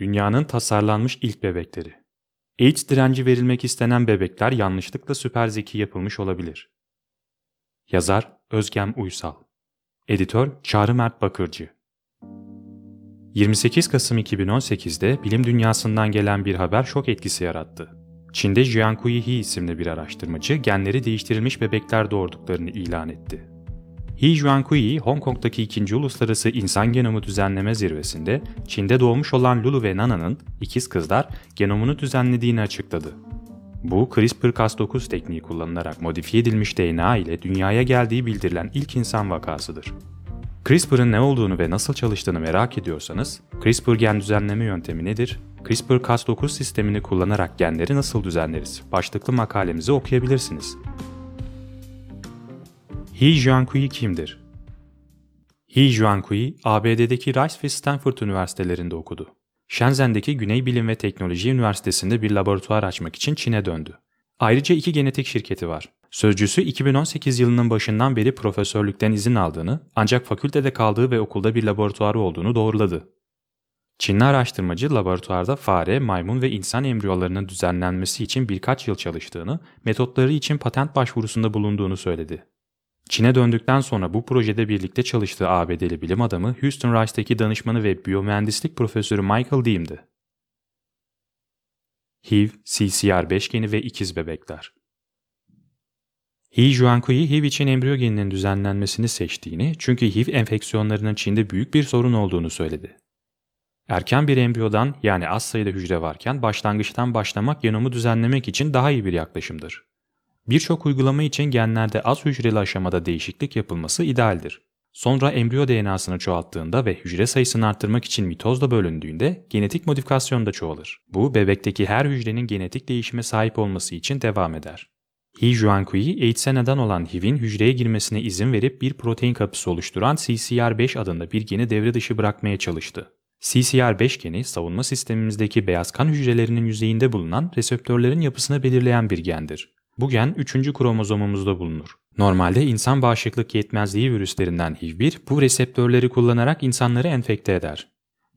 Dünyanın tasarlanmış ilk bebekleri. AIDS direnci verilmek istenen bebekler yanlışlıkla süper zeki yapılmış olabilir. Yazar Özgem Uysal Editör Çağrı Mert Bakırcı 28 Kasım 2018'de bilim dünyasından gelen bir haber şok etkisi yarattı. Çin'de Jiankui He isimli bir araştırmacı genleri değiştirilmiş bebekler doğurduklarını ilan etti. He Jiankui, Hong Kong'daki 2. Uluslararası İnsan Genomu Düzenleme Zirvesi'nde Çin'de doğmuş olan Lulu ve Nana'nın ikiz kızlar genomunu düzenlediğini açıkladı. Bu CRISPR-Cas9 tekniği kullanılarak modifiye edilmiş DNA ile dünyaya geldiği bildirilen ilk insan vakasıdır. CRISPR'ın ne olduğunu ve nasıl çalıştığını merak ediyorsanız, CRISPR gen düzenleme yöntemi nedir? CRISPR-Cas9 sistemini kullanarak genleri nasıl düzenleriz? Başlıklı makalemizi okuyabilirsiniz. He Jiankui kimdir? He Jiankui, ABD'deki Rice ve Stanford üniversitelerinde okudu. Shenzhen'deki Güney Bilim ve Teknoloji Üniversitesi'nde bir laboratuvar açmak için Çin'e döndü. Ayrıca iki genetik şirketi var. Sözcüsü 2018 yılının başından beri profesörlükten izin aldığını ancak fakültede kaldığı ve okulda bir laboratuvarı olduğunu doğruladı. Çinli araştırmacı laboratuvarda fare, maymun ve insan embriyolarının düzenlenmesi için birkaç yıl çalıştığını, metotları için patent başvurusunda bulunduğunu söyledi. Çin'e döndükten sonra bu projede birlikte çalıştığı ABD'li bilim adamı Houston Rice'daki danışmanı ve biyomühendislik profesörü Michael Deem'di. HIV, CCR5 geni ve ikiz bebekler. He Juankui HIV için embriyo geninin düzenlenmesini seçtiğini çünkü HIV enfeksiyonlarının Çin'de büyük bir sorun olduğunu söyledi. Erken bir embriyodan yani az sayıda hücre varken başlangıçtan başlamak genomu düzenlemek için daha iyi bir yaklaşımdır. Birçok uygulama için genlerde az hücreli aşamada değişiklik yapılması idealdir. Sonra embriyo DNA'sını çoğalttığında ve hücre sayısını arttırmak için mitozla bölündüğünde genetik modifikasyon da çoğalır. Bu bebekteki her hücrenin genetik değişime sahip olması için devam eder. He Juankui, AIDS'e neden olan HIV'in hücreye girmesine izin verip bir protein kapısı oluşturan CCR5 adında bir geni devre dışı bırakmaya çalıştı. CCR5 geni savunma sistemimizdeki beyaz kan hücrelerinin yüzeyinde bulunan reseptörlerin yapısını belirleyen bir gendir. Bu gen 3. kromozomumuzda bulunur. Normalde insan bağışıklık yetmezliği virüslerinden HIV1 bu reseptörleri kullanarak insanları enfekte eder.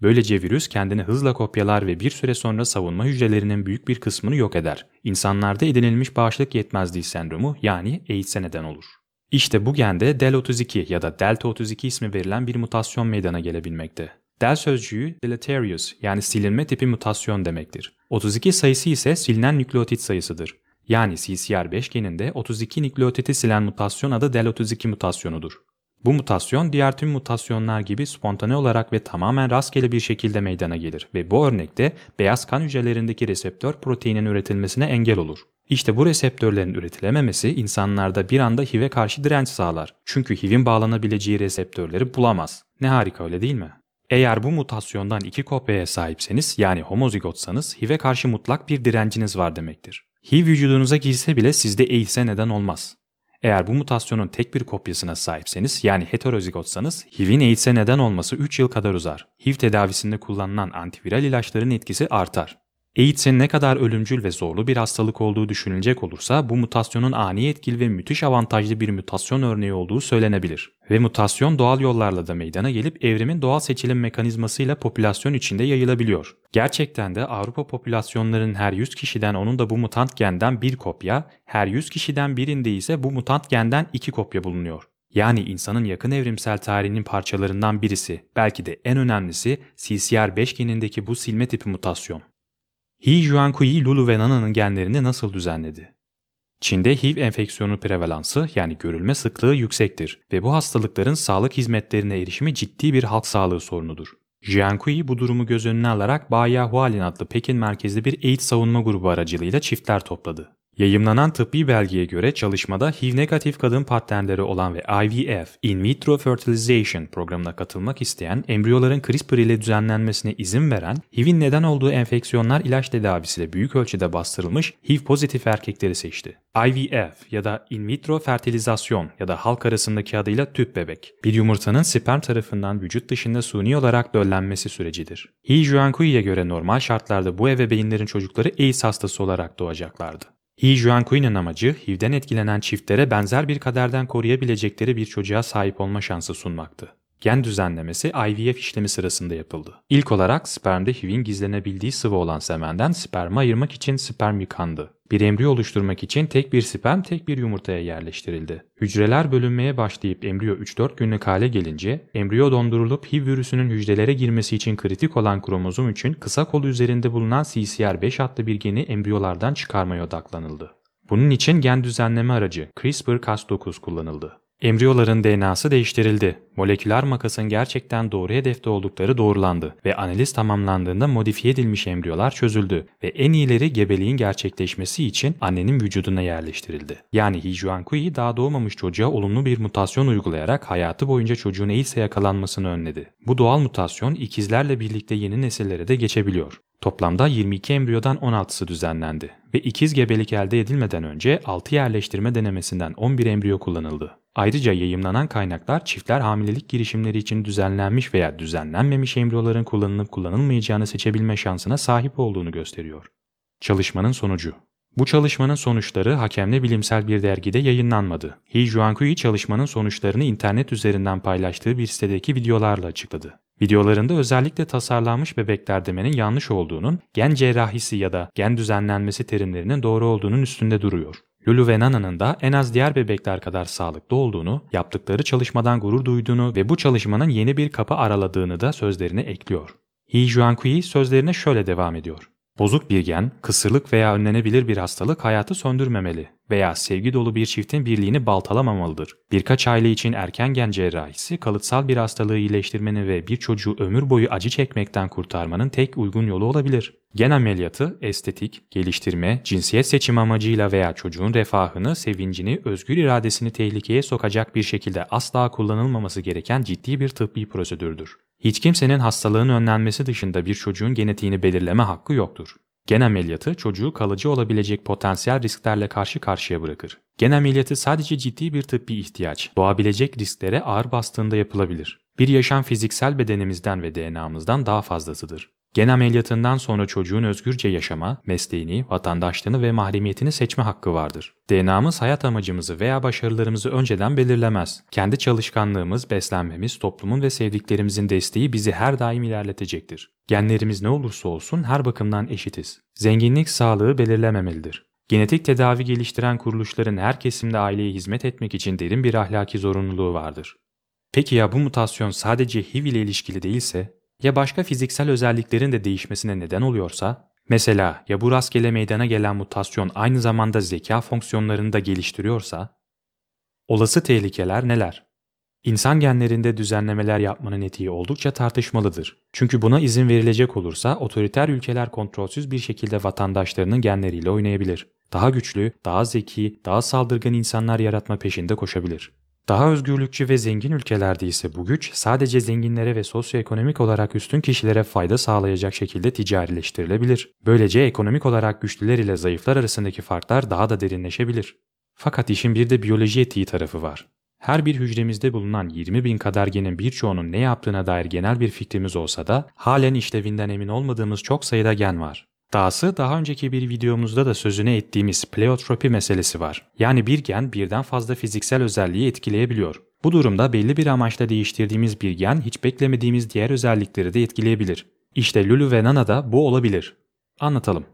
Böylece virüs kendini hızla kopyalar ve bir süre sonra savunma hücrelerinin büyük bir kısmını yok eder. İnsanlarda edinilmiş bağışıklık yetmezliği sendromu yani AIDS'e neden olur. İşte bu gende DEL32 ya da Delta 32 ismi verilen bir mutasyon meydana gelebilmekte. Del sözcüğü deleterious yani silinme tipi mutasyon demektir. 32 sayısı ise silinen nükleotit sayısıdır. Yani CCR5 geninde 32 nükleotiti silen mutasyon adı DEL32 mutasyonudur. Bu mutasyon diğer tüm mutasyonlar gibi spontane olarak ve tamamen rastgele bir şekilde meydana gelir ve bu örnekte beyaz kan hücrelerindeki reseptör proteinin üretilmesine engel olur. İşte bu reseptörlerin üretilememesi insanlarda bir anda HIV'e karşı direnç sağlar. Çünkü HIV'in bağlanabileceği reseptörleri bulamaz. Ne harika öyle değil mi? Eğer bu mutasyondan iki kopyaya sahipseniz yani homozigotsanız HIV'e karşı mutlak bir direnciniz var demektir. HIV vücudunuza girse bile sizde AIDS'e neden olmaz. Eğer bu mutasyonun tek bir kopyasına sahipseniz yani heterozigotsanız HIV'in AIDS'e neden olması 3 yıl kadar uzar. HIV tedavisinde kullanılan antiviral ilaçların etkisi artar. AIDS'in ne kadar ölümcül ve zorlu bir hastalık olduğu düşünülecek olursa bu mutasyonun ani etkili ve müthiş avantajlı bir mutasyon örneği olduğu söylenebilir. Ve mutasyon doğal yollarla da meydana gelip evrimin doğal seçilim mekanizmasıyla popülasyon içinde yayılabiliyor. Gerçekten de Avrupa popülasyonlarının her 100 kişiden onun da bu mutant genden bir kopya, her 100 kişiden birinde ise bu mutant genden iki kopya bulunuyor. Yani insanın yakın evrimsel tarihinin parçalarından birisi, belki de en önemlisi CCR5 genindeki bu silme tipi mutasyon. He Juankui, Lulu ve Nana'nın genlerini nasıl düzenledi? Çin'de HIV enfeksiyonu prevalansı yani görülme sıklığı yüksektir ve bu hastalıkların sağlık hizmetlerine erişimi ciddi bir halk sağlığı sorunudur. Jiankui bu durumu göz önüne alarak Baya Hualin adlı Pekin merkezli bir AIDS savunma grubu aracılığıyla çiftler topladı. Yayımlanan tıbbi belgeye göre çalışmada HIV negatif kadın partnerleri olan ve IVF, in vitro fertilization programına katılmak isteyen embriyoların CRISPR ile düzenlenmesine izin veren, HIV'in neden olduğu enfeksiyonlar ilaç tedavisiyle büyük ölçüde bastırılmış HIV pozitif erkekleri seçti. IVF ya da in vitro fertilizasyon ya da halk arasındaki adıyla tüp bebek, bir yumurtanın sperm tarafından vücut dışında suni olarak döllenmesi sürecidir. He Juankui'ye göre normal şartlarda bu ebeveynlerin çocukları AIDS hastası olarak doğacaklardı. He Juanquin'in amacı HIV'den etkilenen çiftlere benzer bir kaderden koruyabilecekleri bir çocuğa sahip olma şansı sunmaktı. Gen düzenlemesi IVF işlemi sırasında yapıldı. İlk olarak spermde HIV'in gizlenebildiği sıvı olan semenden spermi ayırmak için sperm yıkandı. Bir embriyo oluşturmak için tek bir sperm tek bir yumurtaya yerleştirildi. Hücreler bölünmeye başlayıp embriyo 3-4 günlük hale gelince embriyo dondurulup HIV virüsünün hücrelere girmesi için kritik olan kromozom için kısa kolu üzerinde bulunan CCR5 adlı bir geni embriyolardan çıkarmaya odaklanıldı. Bunun için gen düzenleme aracı CRISPR-Cas9 kullanıldı. Embriyoların DNA'sı değiştirildi. Moleküler makasın gerçekten doğru hedefte oldukları doğrulandı ve analiz tamamlandığında modifiye edilmiş embriyolar çözüldü ve en iyileri gebeliğin gerçekleşmesi için annenin vücuduna yerleştirildi. Yani Hijuankui daha doğmamış çocuğa olumlu bir mutasyon uygulayarak hayatı boyunca çocuğun AIDS yakalanmasını önledi. Bu doğal mutasyon ikizlerle birlikte yeni nesillere de geçebiliyor. Toplamda 22 embriyodan 16'sı düzenlendi ve ikiz gebelik elde edilmeden önce 6 yerleştirme denemesinden 11 embriyo kullanıldı. Ayrıca yayımlanan kaynaklar çiftler hamilelik girişimleri için düzenlenmiş veya düzenlenmemiş embriyoların kullanılıp kullanılmayacağını seçebilme şansına sahip olduğunu gösteriyor. Çalışmanın sonucu bu çalışmanın sonuçları hakemle bilimsel bir dergide yayınlanmadı. He Juankui çalışmanın sonuçlarını internet üzerinden paylaştığı bir sitedeki videolarla açıkladı. Videolarında özellikle tasarlanmış bebekler demenin yanlış olduğunun, gen cerrahisi ya da gen düzenlenmesi terimlerinin doğru olduğunun üstünde duruyor. Lulu ve Nana'nın da en az diğer bebekler kadar sağlıklı olduğunu, yaptıkları çalışmadan gurur duyduğunu ve bu çalışmanın yeni bir kapı araladığını da sözlerine ekliyor. He Juankui sözlerine şöyle devam ediyor. Bozuk bir gen, kısırlık veya önlenebilir bir hastalık hayatı söndürmemeli veya sevgi dolu bir çiftin birliğini baltalamamalıdır. Birkaç aile için erken gen cerrahisi kalıtsal bir hastalığı iyileştirmenin ve bir çocuğu ömür boyu acı çekmekten kurtarmanın tek uygun yolu olabilir. Gen ameliyatı, estetik, geliştirme, cinsiyet seçimi amacıyla veya çocuğun refahını, sevincini, özgür iradesini tehlikeye sokacak bir şekilde asla kullanılmaması gereken ciddi bir tıbbi prosedürdür. Hiç kimsenin hastalığın önlenmesi dışında bir çocuğun genetiğini belirleme hakkı yoktur. Gen ameliyatı çocuğu kalıcı olabilecek potansiyel risklerle karşı karşıya bırakır. Gen ameliyatı sadece ciddi bir tıbbi ihtiyaç, doğabilecek risklere ağır bastığında yapılabilir. Bir yaşam fiziksel bedenimizden ve DNA'mızdan daha fazlasıdır. Gen ameliyatından sonra çocuğun özgürce yaşama, mesleğini, vatandaşlığını ve mahremiyetini seçme hakkı vardır. DNA'mız hayat amacımızı veya başarılarımızı önceden belirlemez. Kendi çalışkanlığımız, beslenmemiz, toplumun ve sevdiklerimizin desteği bizi her daim ilerletecektir. Genlerimiz ne olursa olsun her bakımdan eşitiz. Zenginlik sağlığı belirlememelidir. Genetik tedavi geliştiren kuruluşların her kesimde aileye hizmet etmek için derin bir ahlaki zorunluluğu vardır. Peki ya bu mutasyon sadece HIV ile ilişkili değilse? Ya başka fiziksel özelliklerin de değişmesine neden oluyorsa? Mesela ya bu rastgele meydana gelen mutasyon aynı zamanda zeka fonksiyonlarını da geliştiriyorsa? Olası tehlikeler neler? İnsan genlerinde düzenlemeler yapmanın etiği oldukça tartışmalıdır. Çünkü buna izin verilecek olursa otoriter ülkeler kontrolsüz bir şekilde vatandaşlarının genleriyle oynayabilir. Daha güçlü, daha zeki, daha saldırgan insanlar yaratma peşinde koşabilir. Daha özgürlükçü ve zengin ülkelerde ise bu güç sadece zenginlere ve sosyoekonomik olarak üstün kişilere fayda sağlayacak şekilde ticarileştirilebilir. Böylece ekonomik olarak güçlüler ile zayıflar arasındaki farklar daha da derinleşebilir. Fakat işin bir de biyoloji etiği tarafı var. Her bir hücremizde bulunan 20 bin kadar genin birçoğunun ne yaptığına dair genel bir fikrimiz olsa da halen işlevinden emin olmadığımız çok sayıda gen var. Dahası daha önceki bir videomuzda da sözüne ettiğimiz pleiotropi meselesi var. Yani bir gen birden fazla fiziksel özelliği etkileyebiliyor. Bu durumda belli bir amaçla değiştirdiğimiz bir gen hiç beklemediğimiz diğer özellikleri de etkileyebilir. İşte Lulu ve Nana'da bu olabilir. Anlatalım.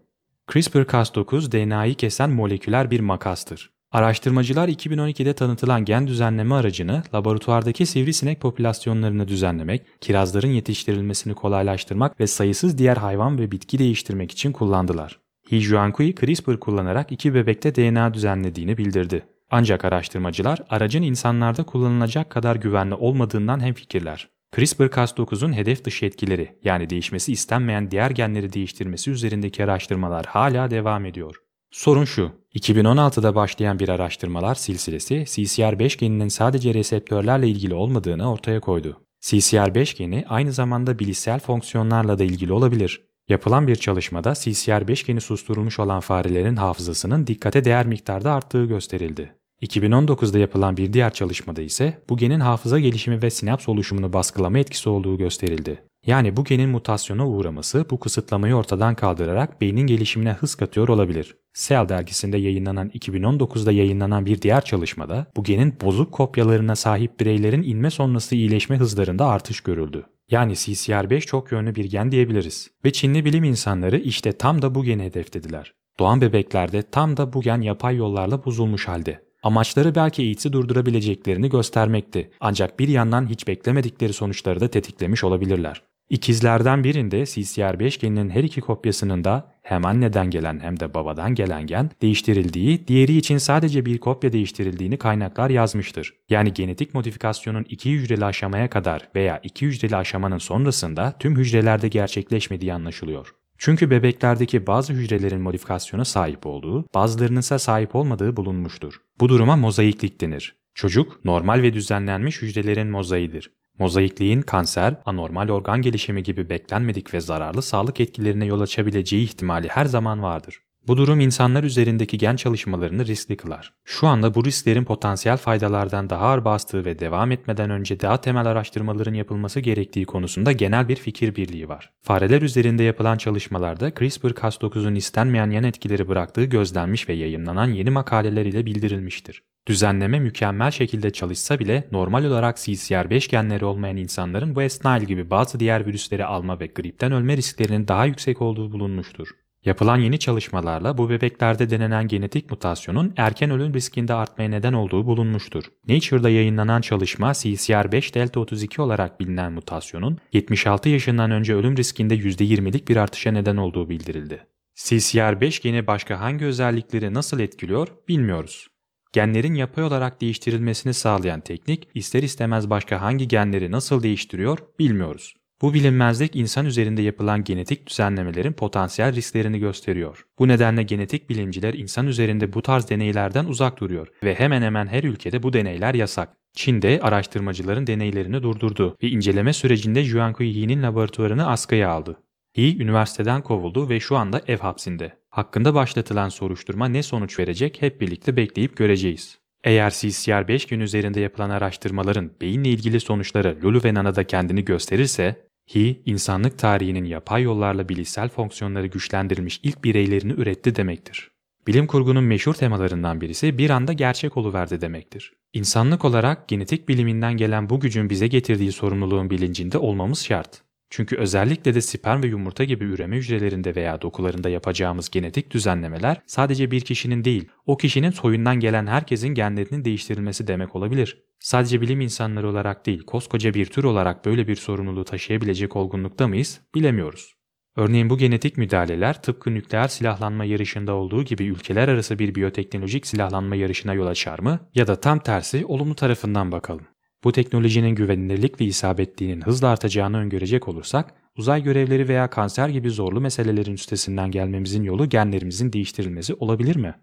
CRISPR-Cas9 DNA'yı kesen moleküler bir makastır. Araştırmacılar 2012'de tanıtılan gen düzenleme aracını laboratuvardaki sivrisinek popülasyonlarını düzenlemek, kirazların yetiştirilmesini kolaylaştırmak ve sayısız diğer hayvan ve bitki değiştirmek için kullandılar. He Juankui CRISPR kullanarak iki bebekte DNA düzenlediğini bildirdi. Ancak araştırmacılar aracın insanlarda kullanılacak kadar güvenli olmadığından hemfikirler. CRISPR-Cas9'un hedef dışı etkileri yani değişmesi istenmeyen diğer genleri değiştirmesi üzerindeki araştırmalar hala devam ediyor. Sorun şu, 2016'da başlayan bir araştırmalar silsilesi CCR5 geninin sadece reseptörlerle ilgili olmadığını ortaya koydu. CCR5 geni aynı zamanda bilişsel fonksiyonlarla da ilgili olabilir. Yapılan bir çalışmada CCR5 geni susturulmuş olan farelerin hafızasının dikkate değer miktarda arttığı gösterildi. 2019'da yapılan bir diğer çalışmada ise bu genin hafıza gelişimi ve sinaps oluşumunu baskılama etkisi olduğu gösterildi. Yani bu genin mutasyona uğraması bu kısıtlamayı ortadan kaldırarak beynin gelişimine hız katıyor olabilir. Cell dergisinde yayınlanan 2019'da yayınlanan bir diğer çalışmada bu genin bozuk kopyalarına sahip bireylerin inme sonrası iyileşme hızlarında artış görüldü. Yani CCR5 çok yönlü bir gen diyebiliriz. Ve Çinli bilim insanları işte tam da bu geni hedeflediler. Doğan bebeklerde tam da bu gen yapay yollarla bozulmuş halde. Amaçları belki AIDS'i durdurabileceklerini göstermekti. Ancak bir yandan hiç beklemedikleri sonuçları da tetiklemiş olabilirler. İkizlerden birinde CCR5 geninin her iki kopyasının da hem anneden gelen hem de babadan gelen gen değiştirildiği, diğeri için sadece bir kopya değiştirildiğini kaynaklar yazmıştır. Yani genetik modifikasyonun iki hücreli aşamaya kadar veya iki hücreli aşamanın sonrasında tüm hücrelerde gerçekleşmediği anlaşılıyor. Çünkü bebeklerdeki bazı hücrelerin modifikasyona sahip olduğu, bazılarının ise sahip olmadığı bulunmuştur. Bu duruma mozaiklik denir. Çocuk, normal ve düzenlenmiş hücrelerin mozaiğidir. Mozaikliğin kanser, anormal organ gelişimi gibi beklenmedik ve zararlı sağlık etkilerine yol açabileceği ihtimali her zaman vardır. Bu durum insanlar üzerindeki gen çalışmalarını riskli kılar. Şu anda bu risklerin potansiyel faydalardan daha ağır bastığı ve devam etmeden önce daha temel araştırmaların yapılması gerektiği konusunda genel bir fikir birliği var. Fareler üzerinde yapılan çalışmalarda CRISPR-Cas9'un istenmeyen yan etkileri bıraktığı gözlenmiş ve yayınlanan yeni makaleler ile bildirilmiştir. Düzenleme mükemmel şekilde çalışsa bile normal olarak CCR5 genleri olmayan insanların West Nile gibi bazı diğer virüsleri alma ve gripten ölme risklerinin daha yüksek olduğu bulunmuştur. Yapılan yeni çalışmalarla bu bebeklerde denenen genetik mutasyonun erken ölüm riskinde artmaya neden olduğu bulunmuştur. Nature'da yayınlanan çalışma CCR5 delta 32 olarak bilinen mutasyonun 76 yaşından önce ölüm riskinde %20'lik bir artışa neden olduğu bildirildi. CCR5 geni başka hangi özellikleri nasıl etkiliyor bilmiyoruz. Genlerin yapay olarak değiştirilmesini sağlayan teknik ister istemez başka hangi genleri nasıl değiştiriyor bilmiyoruz. Bu bilinmezlik insan üzerinde yapılan genetik düzenlemelerin potansiyel risklerini gösteriyor. Bu nedenle genetik bilimciler insan üzerinde bu tarz deneylerden uzak duruyor ve hemen hemen her ülkede bu deneyler yasak. Çin'de araştırmacıların deneylerini durdurdu ve inceleme sürecinde Juankui Yi'nin laboratuvarını askıya aldı. Yi üniversiteden kovuldu ve şu anda ev hapsinde. Hakkında başlatılan soruşturma ne sonuç verecek hep birlikte bekleyip göreceğiz. Eğer CCR5 gün üzerinde yapılan araştırmaların beyinle ilgili sonuçları Lulu ve Nana'da kendini gösterirse, Hi, insanlık tarihinin yapay yollarla bilişsel fonksiyonları güçlendirilmiş ilk bireylerini üretti demektir. Bilim kurgunun meşhur temalarından birisi bir anda gerçek oluverdi demektir. İnsanlık olarak genetik biliminden gelen bu gücün bize getirdiği sorumluluğun bilincinde olmamız şart. Çünkü özellikle de sperm ve yumurta gibi üreme hücrelerinde veya dokularında yapacağımız genetik düzenlemeler sadece bir kişinin değil, o kişinin soyundan gelen herkesin genlerinin değiştirilmesi demek olabilir. Sadece bilim insanları olarak değil, koskoca bir tür olarak böyle bir sorumluluğu taşıyabilecek olgunlukta mıyız bilemiyoruz. Örneğin bu genetik müdahaleler tıpkı nükleer silahlanma yarışında olduğu gibi ülkeler arası bir biyoteknolojik silahlanma yarışına yol açar mı? Ya da tam tersi olumlu tarafından bakalım. Bu teknolojinin güvenilirlik ve isabetliğinin hızla artacağını öngörecek olursak, uzay görevleri veya kanser gibi zorlu meselelerin üstesinden gelmemizin yolu genlerimizin değiştirilmesi olabilir mi?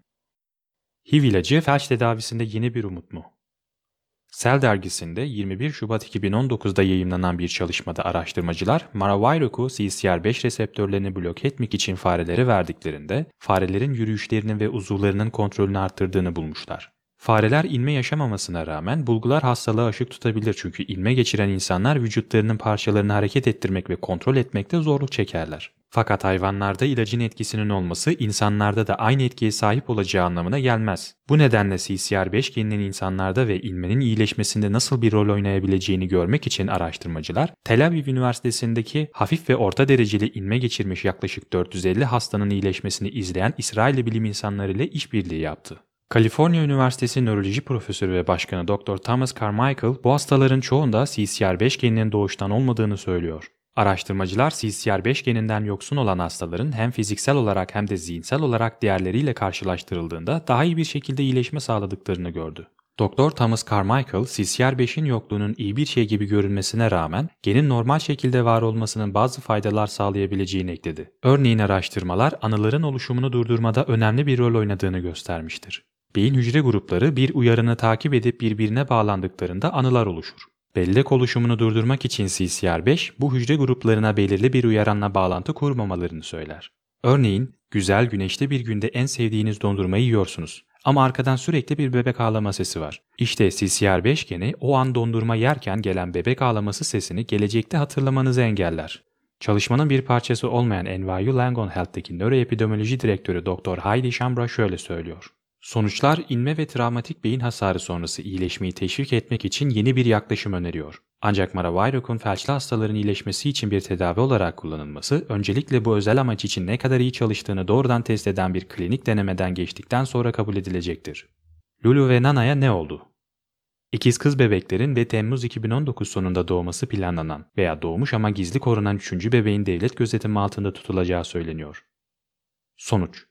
HIV ilacı felç tedavisinde yeni bir umut mu? Cell dergisinde 21 Şubat 2019'da yayımlanan bir çalışmada araştırmacılar Maraviruk'u CCR5 reseptörlerini bloke etmek için farelere verdiklerinde farelerin yürüyüşlerinin ve uzuvlarının kontrolünü arttırdığını bulmuşlar. Fareler inme yaşamamasına rağmen bulgular hastalığa ışık tutabilir çünkü inme geçiren insanlar vücutlarının parçalarını hareket ettirmek ve kontrol etmekte zorluk çekerler. Fakat hayvanlarda ilacın etkisinin olması insanlarda da aynı etkiye sahip olacağı anlamına gelmez. Bu nedenle CCR5 geninin insanlarda ve inmenin iyileşmesinde nasıl bir rol oynayabileceğini görmek için araştırmacılar Tel Aviv Üniversitesi'ndeki hafif ve orta dereceli inme geçirmiş yaklaşık 450 hastanın iyileşmesini izleyen İsrail bilim insanları ile işbirliği yaptı. Kaliforniya Üniversitesi Nöroloji Profesörü ve Başkanı Dr. Thomas Carmichael bu hastaların çoğunda CCR5 geninin doğuştan olmadığını söylüyor. Araştırmacılar CCR5 geninden yoksun olan hastaların hem fiziksel olarak hem de zihinsel olarak diğerleriyle karşılaştırıldığında daha iyi bir şekilde iyileşme sağladıklarını gördü. Dr. Thomas Carmichael, CCR5'in yokluğunun iyi bir şey gibi görünmesine rağmen genin normal şekilde var olmasının bazı faydalar sağlayabileceğini ekledi. Örneğin araştırmalar anıların oluşumunu durdurmada önemli bir rol oynadığını göstermiştir. Beyin hücre grupları bir uyarını takip edip birbirine bağlandıklarında anılar oluşur. Bellek oluşumunu durdurmak için CCR5 bu hücre gruplarına belirli bir uyaranla bağlantı kurmamalarını söyler. Örneğin, güzel güneşli bir günde en sevdiğiniz dondurmayı yiyorsunuz Ama arkadan sürekli bir bebek ağlama sesi var. İşte CCR5 geni o an dondurma yerken gelen bebek ağlaması sesini gelecekte hatırlamanızı engeller. Çalışmanın bir parçası olmayan NYU Langone Health'teki nöroepidemioloji direktörü Dr. Heidi Shambra şöyle söylüyor. Sonuçlar inme ve travmatik beyin hasarı sonrası iyileşmeyi teşvik etmek için yeni bir yaklaşım öneriyor. Ancak Maravirok'un felçli hastaların iyileşmesi için bir tedavi olarak kullanılması, öncelikle bu özel amaç için ne kadar iyi çalıştığını doğrudan test eden bir klinik denemeden geçtikten sonra kabul edilecektir. Lulu ve Nana'ya ne oldu? İkiz kız bebeklerin ve Temmuz 2019 sonunda doğması planlanan veya doğmuş ama gizli korunan 3. bebeğin devlet gözetimi altında tutulacağı söyleniyor. Sonuç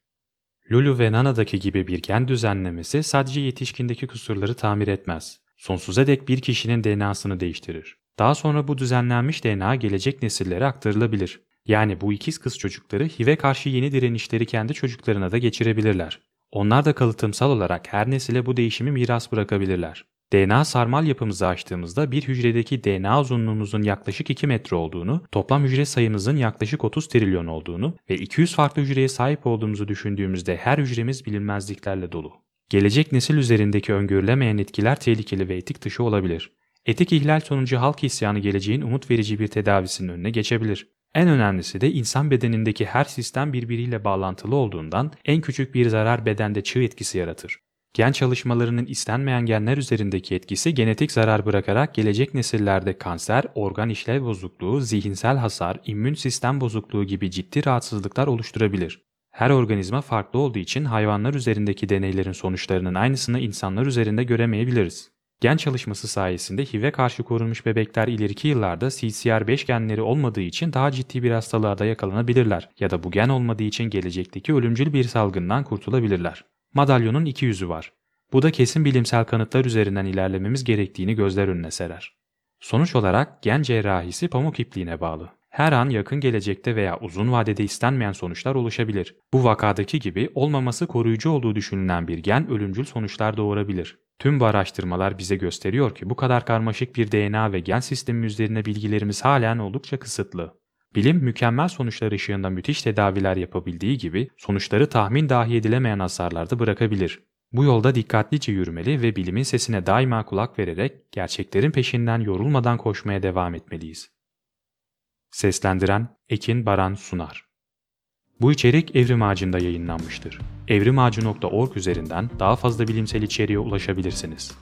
Lulu ve Nana'daki gibi bir gen düzenlemesi sadece yetişkindeki kusurları tamir etmez. Sonsuza dek bir kişinin DNA'sını değiştirir. Daha sonra bu düzenlenmiş DNA gelecek nesillere aktarılabilir. Yani bu ikiz kız çocukları HIV'e karşı yeni direnişleri kendi çocuklarına da geçirebilirler. Onlar da kalıtımsal olarak her nesile bu değişimi miras bırakabilirler. DNA sarmal yapımızı açtığımızda bir hücredeki DNA uzunluğumuzun yaklaşık 2 metre olduğunu, toplam hücre sayımızın yaklaşık 30 trilyon olduğunu ve 200 farklı hücreye sahip olduğumuzu düşündüğümüzde her hücremiz bilinmezliklerle dolu. Gelecek nesil üzerindeki öngörülemeyen etkiler tehlikeli ve etik dışı olabilir. Etik ihlal sonucu halk isyanı geleceğin umut verici bir tedavisinin önüne geçebilir. En önemlisi de insan bedenindeki her sistem birbiriyle bağlantılı olduğundan en küçük bir zarar bedende çığ etkisi yaratır. Gen çalışmalarının istenmeyen genler üzerindeki etkisi genetik zarar bırakarak gelecek nesillerde kanser, organ işlev bozukluğu, zihinsel hasar, immün sistem bozukluğu gibi ciddi rahatsızlıklar oluşturabilir. Her organizma farklı olduğu için hayvanlar üzerindeki deneylerin sonuçlarının aynısını insanlar üzerinde göremeyebiliriz. Gen çalışması sayesinde HIV'e karşı korunmuş bebekler ileriki yıllarda CCR5 genleri olmadığı için daha ciddi bir hastalığa da yakalanabilirler ya da bu gen olmadığı için gelecekteki ölümcül bir salgından kurtulabilirler. Madalyonun iki yüzü var. Bu da kesin bilimsel kanıtlar üzerinden ilerlememiz gerektiğini gözler önüne serer. Sonuç olarak gen cerrahisi pamuk ipliğine bağlı. Her an yakın gelecekte veya uzun vadede istenmeyen sonuçlar oluşabilir. Bu vakadaki gibi olmaması koruyucu olduğu düşünülen bir gen ölümcül sonuçlar doğurabilir. Tüm bu araştırmalar bize gösteriyor ki bu kadar karmaşık bir DNA ve gen sistemi üzerine bilgilerimiz halen oldukça kısıtlı. Bilim mükemmel sonuçlar ışığında müthiş tedaviler yapabildiği gibi sonuçları tahmin dahi edilemeyen hasarlarda bırakabilir. Bu yolda dikkatlice yürümeli ve bilimin sesine daima kulak vererek gerçeklerin peşinden yorulmadan koşmaya devam etmeliyiz. Seslendiren Ekin Baran Sunar Bu içerik Evrim Ağacı'nda yayınlanmıştır. evrimağacı.org üzerinden daha fazla bilimsel içeriğe ulaşabilirsiniz.